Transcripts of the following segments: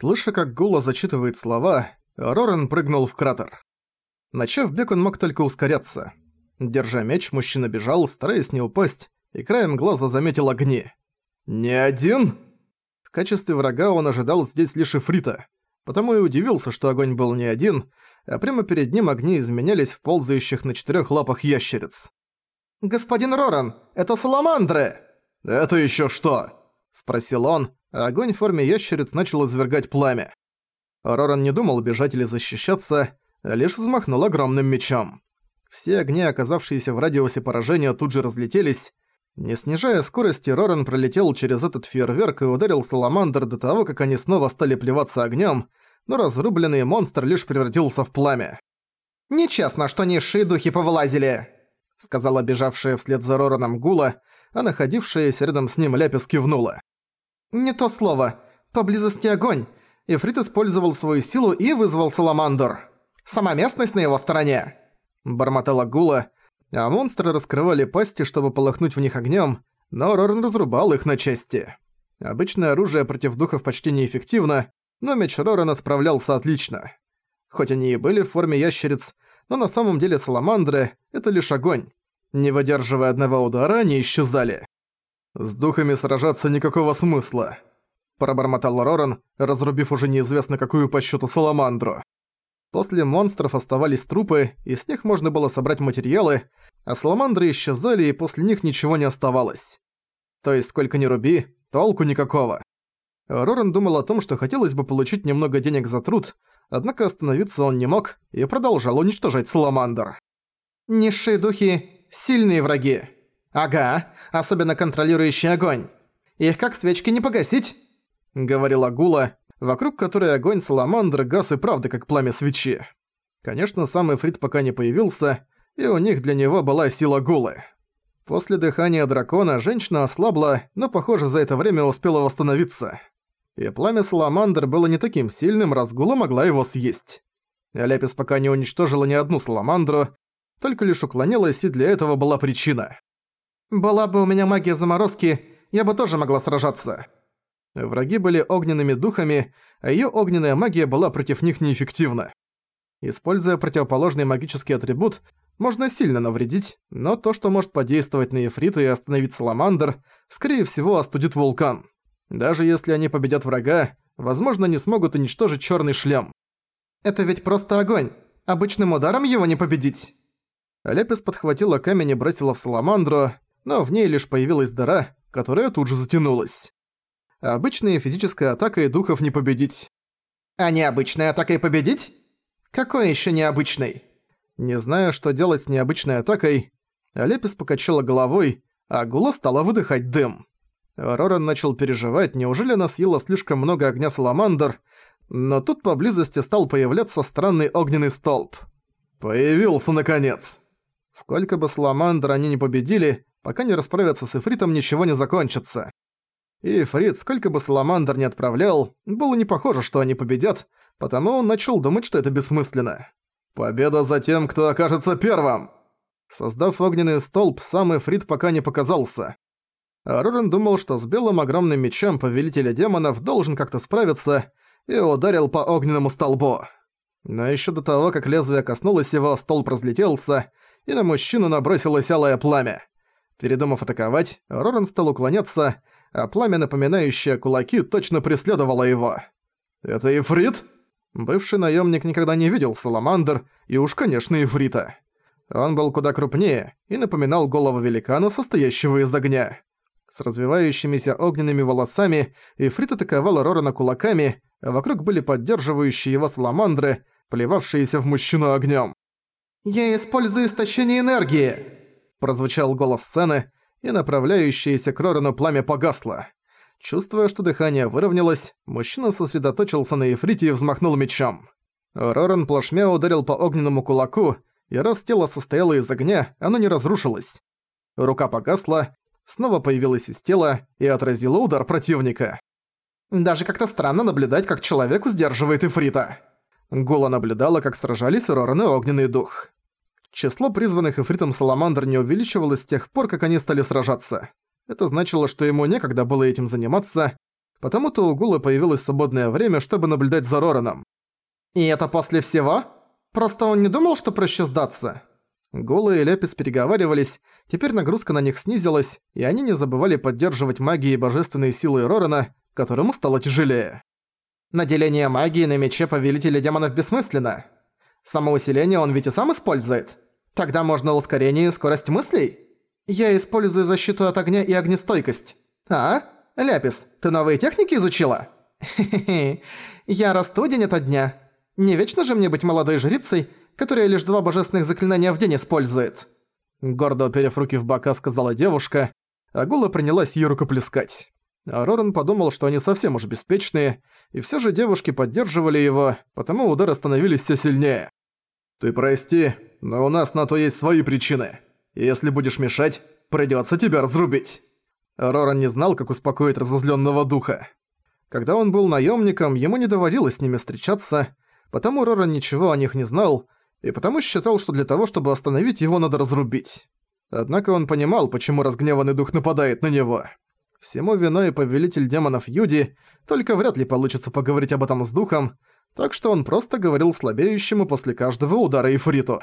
Слыша, как Гула зачитывает слова, Рорен прыгнул в кратер. Начав бег, он мог только ускоряться. Держа меч, мужчина бежал, стараясь не упасть, и краем глаза заметил огни. «Не один?» В качестве врага он ожидал здесь лишь Ифрита, потому и удивился, что огонь был не один, а прямо перед ним огни изменялись в ползающих на четырёх лапах ящериц. «Господин Роран, это саламандры!» «Это ещё что?» – спросил он, а огонь в форме ящериц начал извергать пламя. Роран не думал бежать или защищаться, а лишь взмахнул огромным мечом. Все огни, оказавшиеся в радиусе поражения, тут же разлетелись. Не снижая скорости, Роран пролетел через этот фейерверк и ударил Саламандр до того, как они снова стали плеваться огнем, но разрубленный монстр лишь превратился в пламя. «Нечестно, что низшие духи повылазили!» сказала бежавшая вслед за Рораном Гула, а находившаяся рядом с ним Ляпис кивнула. «Не то слово. Поблизости огонь. Ифрит использовал свою силу и вызвал Саламандр. Сама местность на его стороне!» Бормотала Гула, а монстры раскрывали пасти, чтобы полыхнуть в них огнем, но Роран разрубал их на части. Обычное оружие против духов почти неэффективно, но меч Рорана справлялся отлично. Хоть они и были в форме ящериц, но на самом деле саламандры — это лишь огонь. Не выдерживая одного удара, они исчезали. «С духами сражаться никакого смысла», — пробормотал Роран, разрубив уже неизвестно какую по счету саламандру. После монстров оставались трупы, и с них можно было собрать материалы, а саламандры исчезали, и после них ничего не оставалось. То есть сколько ни руби, толку никакого. Роран думал о том, что хотелось бы получить немного денег за труд, однако остановиться он не мог и продолжал уничтожать Саламандр. «Низшие духи – сильные враги. Ага, особенно контролирующий огонь. Их как свечки не погасить», – говорила Гула, вокруг которой огонь Саламандр гас и правда как пламя свечи. Конечно, сам Эфрит пока не появился, и у них для него была сила Гулы. После дыхания дракона женщина ослабла, но, похоже, за это время успела восстановиться и пламя Саламандр было не таким сильным, раз Гула могла его съесть. Аляпис пока не уничтожила ни одну Саламандру, только лишь уклонилась, и для этого была причина. «Была бы у меня магия заморозки, я бы тоже могла сражаться». Враги были огненными духами, а её огненная магия была против них неэффективна. Используя противоположный магический атрибут, можно сильно навредить, но то, что может подействовать на Ефрита и остановить Саламандр, скорее всего остудит вулкан. Даже если они победят врага, возможно, не смогут уничтожить чёрный шлем. «Это ведь просто огонь. Обычным ударом его не победить». Лепис подхватила камень и бросила в Саламандру, но в ней лишь появилась дыра, которая тут же затянулась. Обычной физической атакой духов не победить. А необычной атакой победить? Какой ещё необычной? Не зная, что делать с необычной атакой, Алепис покачала головой, а Гула стала выдыхать дым. Роран начал переживать, неужели она съела слишком много огня саламандр, но тут поблизости стал появляться странный огненный столб. Появился наконец! Сколько бы саламандр они не победили, пока не расправятся с Эфритом, ничего не закончится. И Эфрит, сколько бы саламандр не отправлял, было не похоже, что они победят, потому он начал думать, что это бессмысленно. «Победа за тем, кто окажется первым!» Создав огненный столб, сам Эфрит пока не показался. А думал, что с белым огромным мечом Повелителя Демонов должен как-то справиться, и ударил по огненному столбу. Но ещё до того, как лезвие коснулось его, столб разлетелся, и на мужчину набросилось алое пламя. Передумав атаковать, Рорен стал уклоняться, а пламя, напоминающее кулаки, точно преследовало его. «Это Ифрит?» Бывший наемник никогда не видел Саламандр, и уж, конечно, Ифрита. Он был куда крупнее и напоминал голову великана, состоящего из огня. С развивающимися огненными волосами Ифрит атаковала Рорана кулаками, а вокруг были поддерживающие его саламандры, плевавшиеся в мужчину огнем. «Я использую истощение энергии!» Прозвучал голос сцены, и направляющееся к Рорану пламя погасло. Чувствуя, что дыхание выровнялось, мужчина сосредоточился на Ефрите и взмахнул мечом. Роран плашмя ударил по огненному кулаку, и раз тело состояло из огня, оно не разрушилось. Рука погасла, снова появилась из тела и отразила удар противника. Даже как-то странно наблюдать, как человек сдерживает Ифрита. Гула наблюдала, как сражались Роран и Огненный Дух. Число призванных Ифритом Саламандр не увеличивалось с тех пор, как они стали сражаться. Это значило, что ему некогда было этим заниматься. потому-то у Гулы появилось свободное время, чтобы наблюдать за Рораном. «И это после всего? Просто он не думал, что проще сдаться?» Гула и Лепис переговаривались, теперь нагрузка на них снизилась, и они не забывали поддерживать магией божественные силы Рорана, которому стало тяжелее. Наделение магии на мече Повелителя Демонов бессмысленно. Самоусиление он ведь и сам использует. Тогда можно ускорение и скорость мыслей. Я использую защиту от огня и огнестойкость. А? Ляпис, ты новые техники изучила? Хе-хе-хе. Я расту день ото дня. Не вечно же мне быть молодой жрицей, которая лишь два божественных заклинания в день использует. Гордо уперев руки в бока, сказала девушка, а Гула принялась ей рукоплескать. А Роран подумал, что они совсем уж беспечные, и все же девушки поддерживали его, потому удары становились все сильнее. «Ты прости, но у нас на то есть свои причины. Если будешь мешать, придётся тебя разрубить». Роран не знал, как успокоить разозлённого духа. Когда он был наёмником, ему не доводилось с ними встречаться, потому Роран ничего о них не знал, и потому считал, что для того, чтобы остановить его, надо разрубить. Однако он понимал, почему разгневанный дух нападает на него. Всему виной повелитель демонов Юди, только вряд ли получится поговорить об этом с духом, так что он просто говорил слабеющему после каждого удара Ифриту.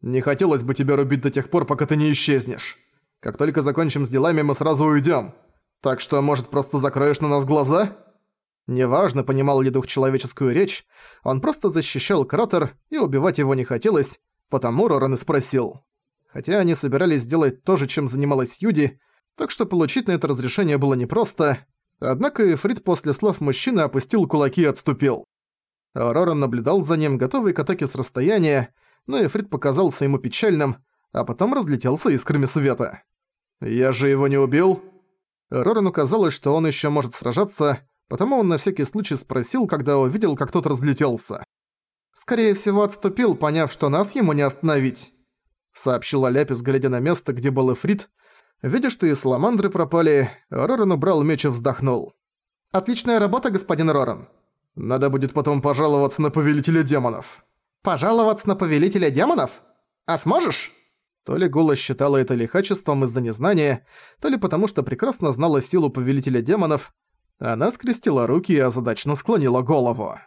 «Не хотелось бы тебя рубить до тех пор, пока ты не исчезнешь. Как только закончим с делами, мы сразу уйдем. Так что, может, просто закроешь на нас глаза?» Неважно, понимал ли дух человеческую речь, он просто защищал кратер, и убивать его не хотелось, потому Роран и спросил. Хотя они собирались сделать то же, чем занималась Юди, так что получить на это разрешение было непросто, однако Эфрит после слов мужчины опустил кулаки и отступил. Роран наблюдал за ним, готовый к атаке с расстояния, но Эфрит показался ему печальным, а потом разлетелся искрами света. «Я же его не убил?» Рорану казалось, что он еще может сражаться, потому он на всякий случай спросил, когда увидел, как тот разлетелся. «Скорее всего, отступил, поняв, что нас ему не остановить», сообщила Ляпис, глядя на место, где был Эфрит, Видя, что и саламандры пропали, Роран убрал меч и вздохнул. «Отличная работа, господин Роран. Надо будет потом пожаловаться на Повелителя Демонов». «Пожаловаться на Повелителя Демонов? А сможешь?» То ли Гула считала это лихачеством из-за незнания, то ли потому что прекрасно знала силу Повелителя Демонов, она скрестила руки и озадачно склонила голову.